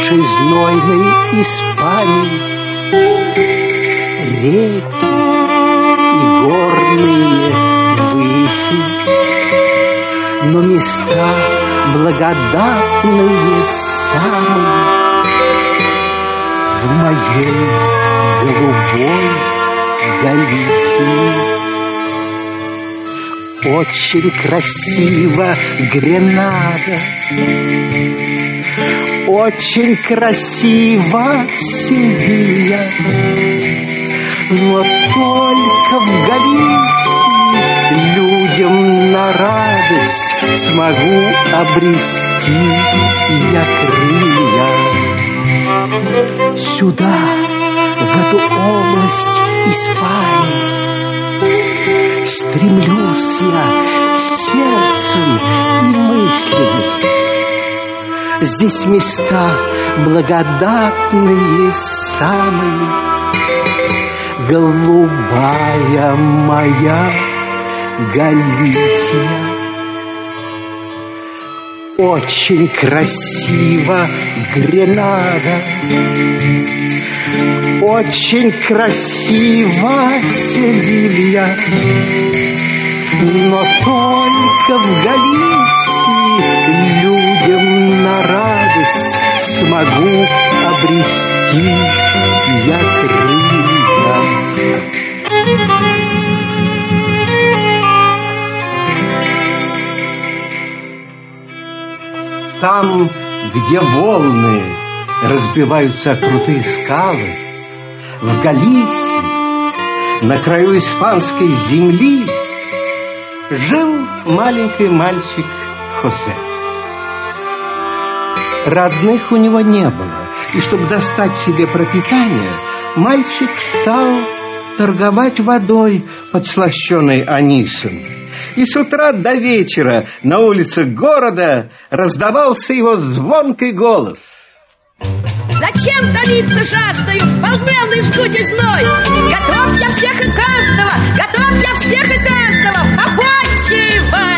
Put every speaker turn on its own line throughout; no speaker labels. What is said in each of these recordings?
нашей знойной Испании. Реки и горные выси, но места благодатные самые в моей голубой Галисии. Очень красиво Гренада Очень красиво Севилья Но только в Галисии Людям на радость Смогу обрести я крылья Сюда, в эту область Испании стремлюсь я сердцем и мыслями. Здесь места благодатные самые, Голубая моя Галисия. Очень красиво Гренада, очень красиво Севилья, но только в Галисии людям на радость смогу обрести я крылья. Там, где волны разбиваются о крутые скалы, в Галисии, на краю испанской земли, жил маленький мальчик Хосе. Родных у него не было, и чтобы достать себе пропитание, мальчик стал торговать водой, подслащенной анисом. И с утра до вечера на улицах города раздавался его звонкий голос –
Зачем томиться жаждою в полдневный жгучий зной? Готов я всех и каждого, готов я всех и каждого Попочивать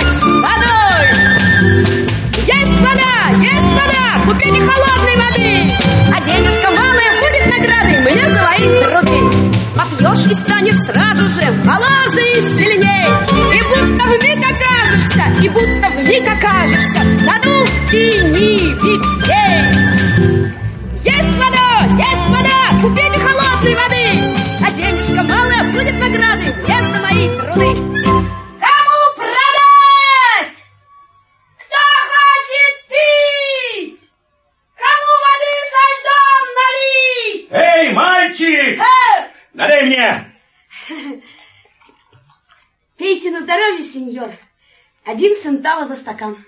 Один центава за стакан.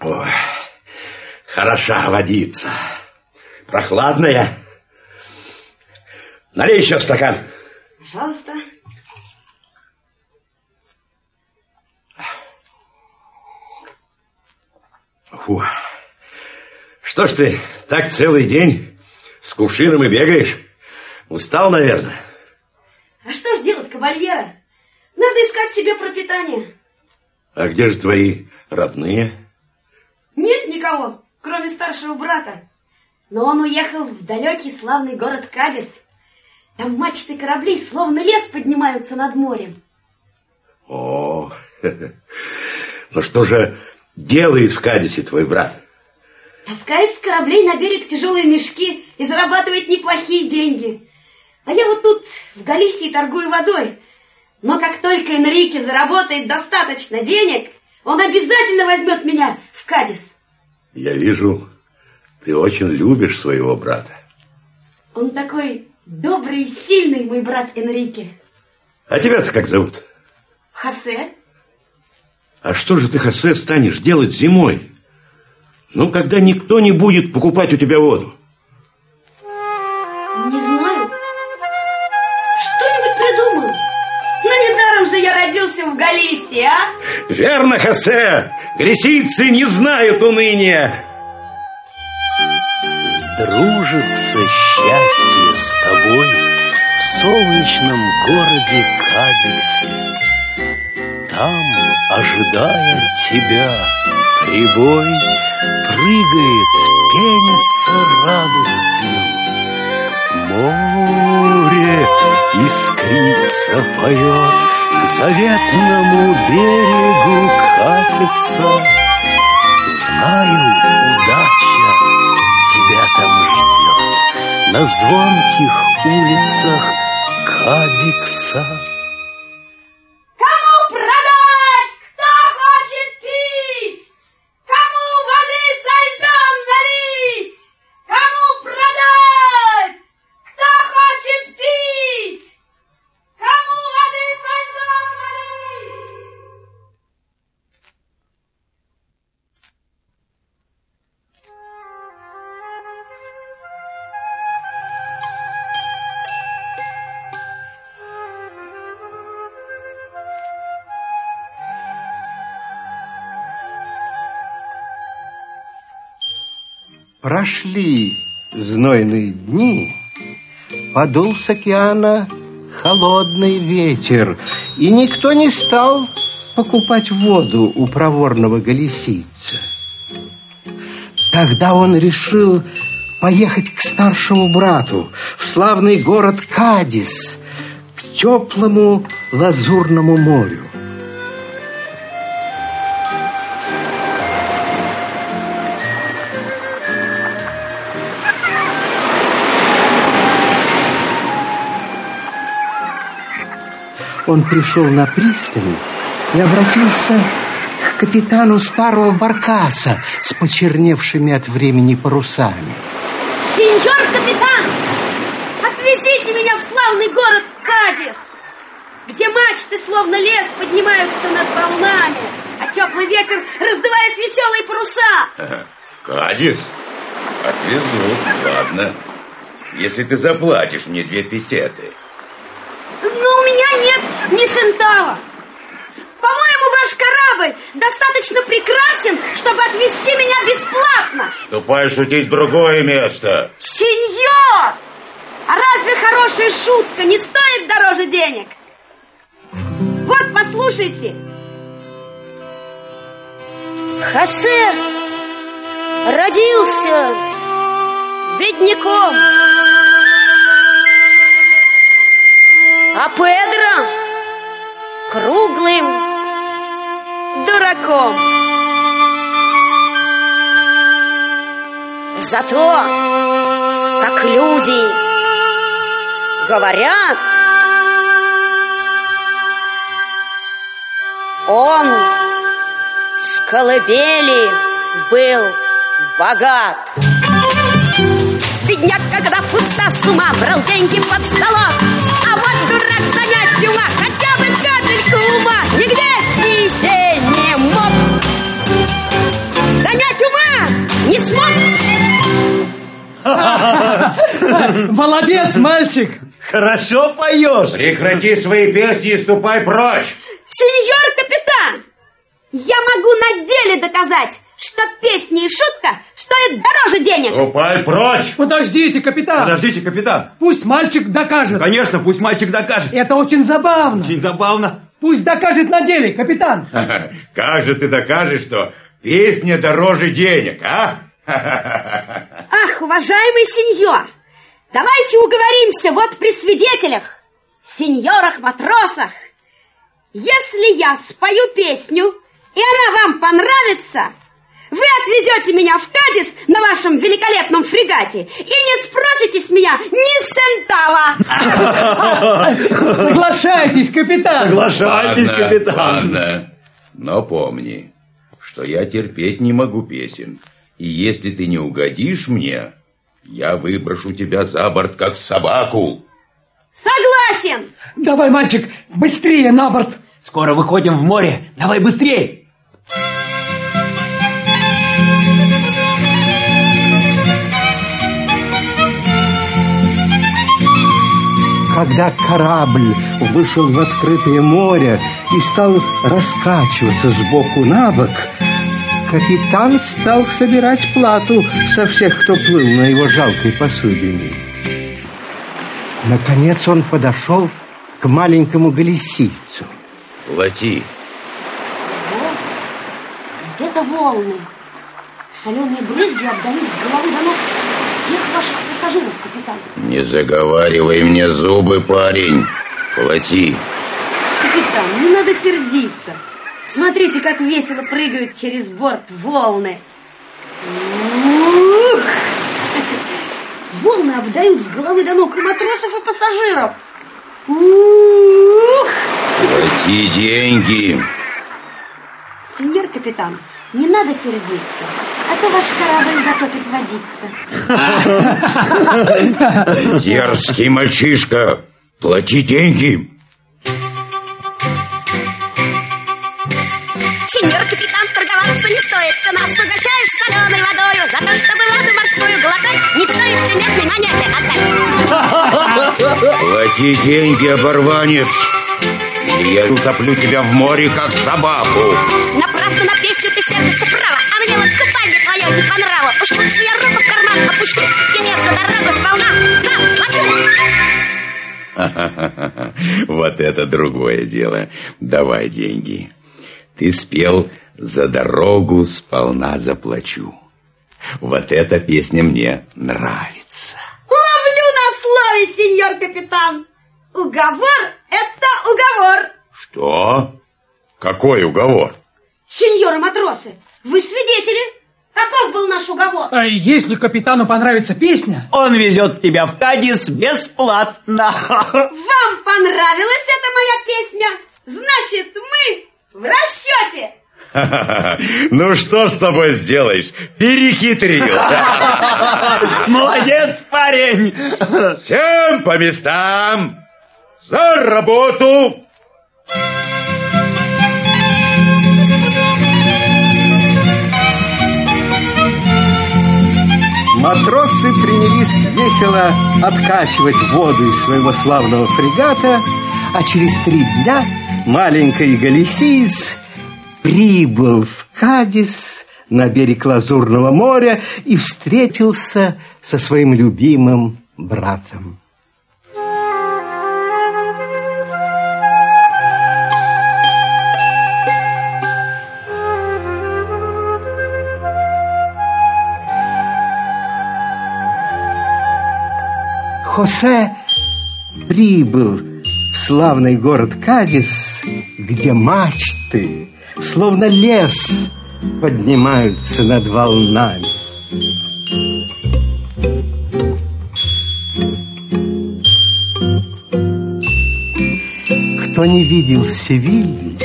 Ой. Хороша водица. Прохладная. Налей еще стакан.
Пожалуйста.
Фу. Что ж ты так целый день с кувшином и бегаешь? Устал, наверное.
А что ж делать, кабальера? Надо искать себе пропитание.
А где же твои родные?
Нет никого кроме старшего брата. Но он уехал в далекий славный город Кадис. Там мачты кораблей словно лес поднимаются над морем.
О, ну что же делает в Кадисе твой брат?
Таскает с кораблей на берег тяжелые мешки и зарабатывает неплохие деньги. А я вот тут в Галисии торгую водой. Но как только Энрике заработает достаточно денег, он обязательно возьмет меня в Кадис.
Я вижу, ты очень любишь своего брата.
Он такой добрый и сильный, мой брат Энрике.
А тебя-то как зовут?
Хосе.
А что же ты, Хосе, станешь делать зимой? Ну, когда никто не будет покупать у тебя воду.
Не знаю. Же я родился в Галисии, а?
Верно, Хосе. Галисийцы не знают уныния.
Сдружится счастье с тобой В солнечном городе Кадиксе.
там, ожидая тебя, прибой прыгает, пенится радостью. Море искрится, поет, заветному берегу катится. Знаю, удача тебя там ждет на звонких улицах Кадикса.
Прошли знойные дни, подул с океана холодный ветер, и никто не стал покупать воду у проворного галисийца. Тогда он решил поехать к старшему брату в славный город Кадис, к теплому лазурному морю. Он пришел на пристань и обратился к капитану старого баркаса с почерневшими от времени парусами.
Сеньор капитан, отвезите меня в славный город Кадис, где мачты словно лес поднимаются над волнами, а теплый ветер раздувает веселые паруса.
В Кадис? Отвезу, ладно. Если ты заплатишь мне две песеты.
Но у меня нет ни центава. По-моему, ваш корабль достаточно прекрасен, чтобы отвезти меня бесплатно.
Ступай шутить в другое место.
Сеньор! А разве хорошая шутка не стоит дороже денег? Вот, послушайте. Хосе родился бедняком. А Педро круглым дураком. Зато, как люди говорят, он с колыбели был богат. Бедняк, когда пуста с ума, брал деньги под столом,
Молодец, мальчик!
Хорошо поешь!
Прекрати свои песни и ступай прочь!
Сеньор капитан, я могу на деле доказать, что песни и шутка стоят дороже денег.
Ступай прочь!
Подождите, капитан!
Подождите, капитан!
Пусть мальчик докажет.
Конечно, пусть мальчик докажет.
Это очень забавно.
Очень забавно.
Пусть докажет на деле, капитан.
Как же ты докажешь, что песня дороже денег, а?
Ах, уважаемый сеньор, давайте уговоримся вот при свидетелях, сеньорах-матросах. Если я спою песню, и она вам понравится, вы отвезете меня в Кадис на вашем великолепном фрегате и не спросите с меня ни
центава. Соглашайтесь, капитан.
Соглашайтесь, ладно, капитан.
Ладно, но помни, что я терпеть не могу песен. И если ты не угодишь мне, я выброшу тебя за борт, как собаку.
Согласен.
Давай, мальчик, быстрее на борт.
Скоро выходим в море. Давай быстрее.
Когда корабль вышел в открытое море и стал раскачиваться сбоку на бок, капитан стал собирать плату со всех, кто плыл на его жалкой посудине. Наконец он подошел к маленькому галисийцу.
Плати,
Вот это волны! Соленые брызги обдают с головы до ног всех ваших пассажиров, капитан.
Не заговаривай мне зубы, парень. Плати.
Капитан, не надо сердиться. Смотрите, как весело прыгают через борт волны. Ух!
Волны обдают с головы до ног и матросов, и пассажиров.
Ух!
Плати деньги.
Сеньор капитан, не надо сердиться, а то ваш корабль затопит водиться.
Дерзкий мальчишка. Плати деньги. Плати деньги, оборванец. Или я утоплю тебя в море, как собаку.
Напрасно на песню ты сердишься право А мне вот купальня твое не по нраву Уж лучше я руку в карман опущу Тебе за дорогу сполна заплачу
Вот это другое дело. Давай деньги. Ты спел «За дорогу сполна заплачу». Вот эта песня мне нравится.
Слове, сеньор капитан. Уговор – это уговор.
Что? Какой уговор?
Сеньоры матросы, вы свидетели? Каков был наш уговор?
А если капитану понравится песня,
Он везет тебя в Кадис бесплатно.
Вам понравилась эта моя песня? Значит, мы в расчете.
Ну что с тобой сделаешь? Перехитрил.
Молодец, парень.
Всем по местам. За работу.
Матросы принялись весело откачивать воду из своего славного фрегата, а через три дня маленький галисиец прибыл в Кадис на берег Лазурного моря и встретился со своим любимым братом. Хосе прибыл в славный город Кадис, где мачты, словно лес, поднимаются над волнами. Кто не видел Севильи,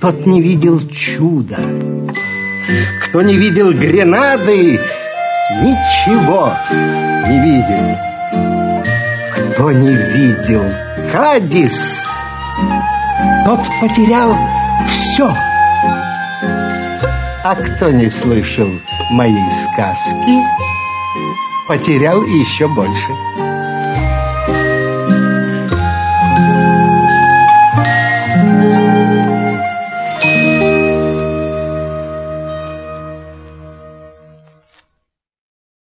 тот не видел чуда. Кто не видел Гренады, ничего не видел. Кто не видел Кадис, тот потерял все. А кто не слышал моей сказки, потерял еще больше.